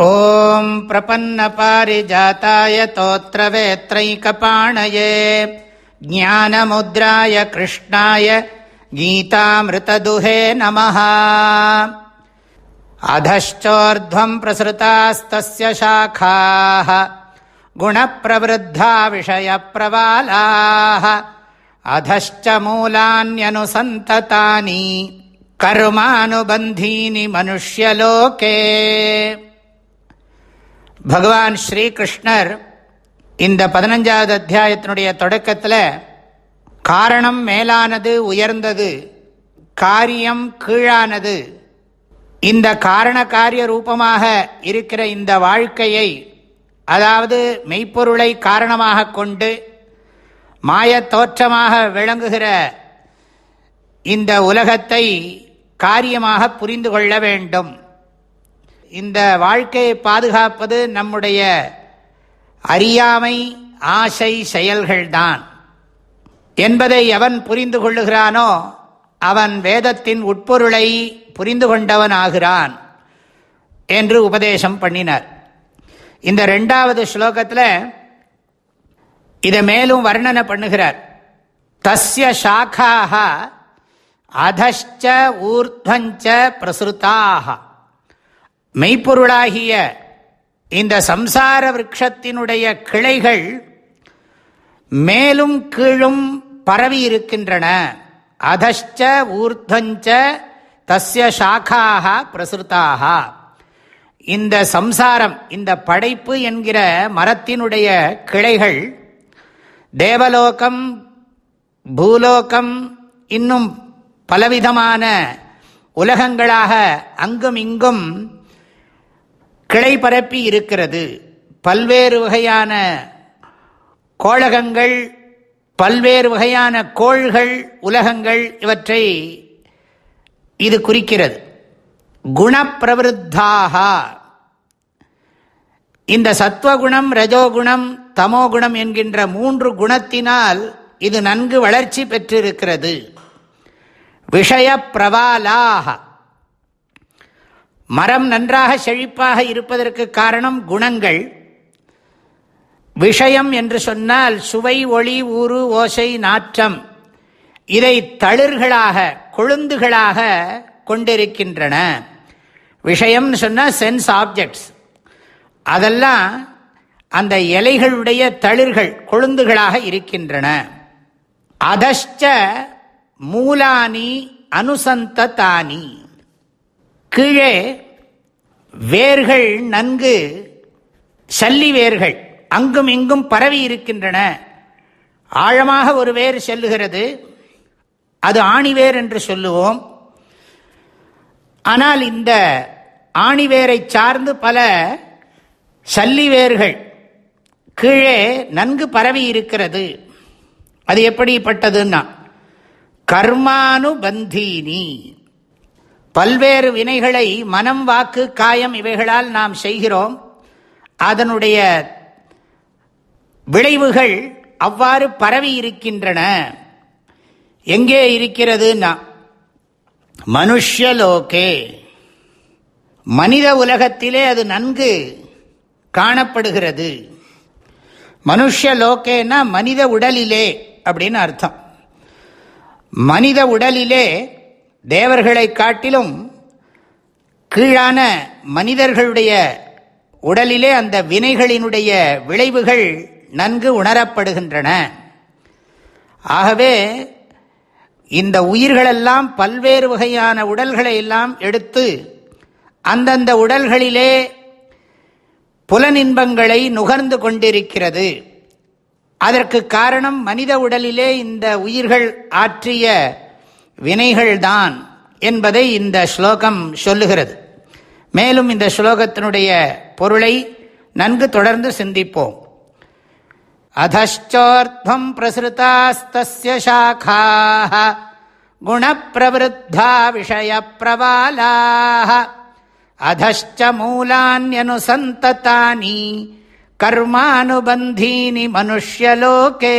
ॐ प्रपन्नपारिजाताय तोत्रवेत्रैकपाणये ज्ञानमुद्राय कृष्णाय गीतामृतदुहे नमः अधश्चोर्ध्वम् प्रसृतास्तस्य शाखाः गुणप्रवृद्धा विषयप्रवालाः अधश्च मूलान्यनुसन्ततानि कर्मानुबन्धीनि मनुष्यलोके பகவான் ஸ்ரீகிருஷ்ணர் இந்த பதினஞ்சாவது அத்தியாயத்தினுடைய தொடக்கத்தில் காரணம் மேலானது உயர்ந்தது காரியம் கீழானது. இந்த காரண காரிய ரூபமாக இருக்கிற இந்த வாழ்க்கையை அதாவது மெய்ப்பொருளை காரணமாக கொண்டு மாயத் தோற்றமாக விளங்குகிற இந்த உலகத்தை காரியமாக புரிந்து கொள்ள வேண்டும். இந்த வாழ்க்கையை பாதுகாப்பது நம்முடைய அறியாமை ஆசை செயல்கள்தான். என்பதை எவன் புரிந்து கொள்ளுகிறானோ அவன் வேதத்தின் உட்பொருளை புரிந்து கொண்டவன் ஆகிறான் என்று உபதேசம் பண்ணினார். இந்த ரெண்டாவது ஸ்லோகத்தில் இதை மேலும் வர்ணனை பண்ணுகிறார். தஸ்ய சாக்காக அதஷ்ட ஊர்தஞ்ச பிரசுருத்தாக மெய்ப்பொருளாகிய இந்த சம்சார விரக்ஷத்தினுடைய கிளைகள் மேலும் கீழும் பரவி இருக்கின்றன. அதஷ்ட ஊர்தஞ்ச தஸ்ய சாக்காக பிரசுத்தாக இந்த சம்சாரம் இந்த படைப்பு என்கிற மரத்தினுடைய கிளைகள் தேவலோகம் பூலோகம் இன்னும் பலவிதமான உலகங்களாக அங்கும் இங்கும் கிளை பரப்பி இருக்கிறது. பல்வேறு வகையான கோழகங்கள் பல்வேறு வகையான கோள்கள் உலகங்கள் இவற்றை இது குறிக்கிறது. குணப்பிரவருத்தாக இந்த சத்வகுணம் ரஜோகுணம் தமோகுணம் என்கின்ற மூன்று குணத்தினால் இது நன்கு வளர்ச்சி பெற்றிருக்கிறது. விஷய பிரவாலாக மரம் நன்றாக செழிப்பாக இருப்பதற்கு காரணம் குணங்கள். விஷயம் என்று சொன்னால் சுவை ஒளி ஊறு ஓசை நாற்றம். இதை தளிர்களாக கொழுந்துகளாக கொண்டிருக்கின்றன. விஷயம்னு சொன்னால் சென்ஸ் ஆப்ஜெக்ட்ஸ் அதெல்லாம் அந்த இலைகளுடைய தளிர்கள் கொழுந்துகளாக இருக்கின்றன. அதஷ்ட மூலானி அனுசந்ததானி. கீழே வேர்கள் நன்கு சல்லி வேர்கள் அங்கும் இங்கும் பரவி இருக்கின்றன. ஆழமாக ஒரு வேர் செல்லுகிறது. அது ஆணிவேர் என்று சொல்லுவோம். ஆனால் இந்த ஆணிவேரை சார்ந்து பல சல்லி வேர்கள் கீழே நன்கு பரவி இருக்கிறது. அது எப்படிப்பட்டதுன்னா கர்மானுபந்தீனி. பல்வேறு வினைகளை மனம் வாக்கு காயம் இவைகளால் நாம் செய்கிறோம். அதனுடைய விளைவுகள் அவ்வாறு பரவி இருக்கின்றன. எங்கே இருக்கிறதுனா மனுஷலோகே மனித உலகத்திலே அது நன்கு காணப்படுகிறது. மனுஷலோகேனா மனித உடலிலே அப்படின்னு அர்த்தம். மனித உடலிலே தேவர்களை காட்டிலும் கீழான மனிதர்களுடைய உடலிலே அந்த வினைகளினுடைய விளைவுகள் நன்கு உணரப்படுகின்றன. ஆகவே இந்த உயிர்களெல்லாம் பல்வேறு வகையான உடல்களை எல்லாம் எடுத்து அந்தந்த உடல்களிலே புலனின்பங்களை நுகர்ந்து கொண்டிருக்கிறது. அதற்கு காரணம் மனித உடலிலே இந்த உயிர்கள் ஆற்றிய வினைகள்தான் என்பதை இந்த ஸ்லோகம் சொல்லுகிறது. மேலும் இந்த ஸ்லோகத்தினுடைய பொருளை நன்கு தொடர்ந்து சிந்திப்போம். அதோர்த்வம் பிரசுதாஸ்திய குணப்பிரவருத்தா விஷய பிரபாலாக அதச்ச மூலான்யனுசந்ததானி கர்மானுபந்தீனி மனுஷ்யலோகே.